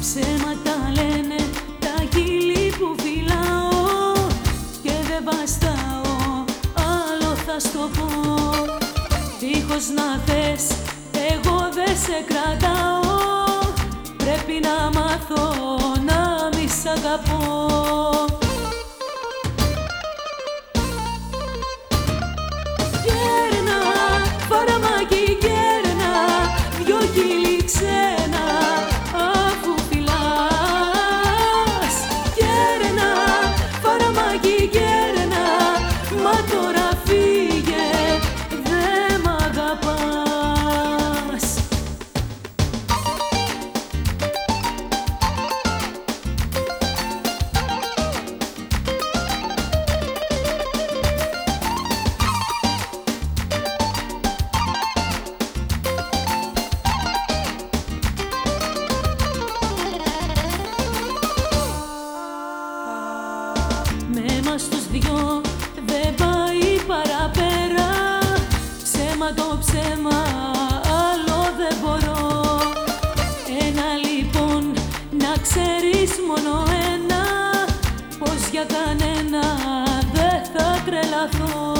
Ψέματα λένε τα κύλη που φυλάω. Και δεν βαστάω, άλλο θα στο πω. Να θες, εγώ δεν σε κρατάω. Πρέπει να μάθω να μη σ' αγαπώ. Στους δυο δεν πάει παραπέρα. Ψέμα το ψέμα, άλλο δεν μπορώ. Ένα λοιπόν, να ξέρεις μόνο ένα Πως για κανένα δεν θα τρελαθώ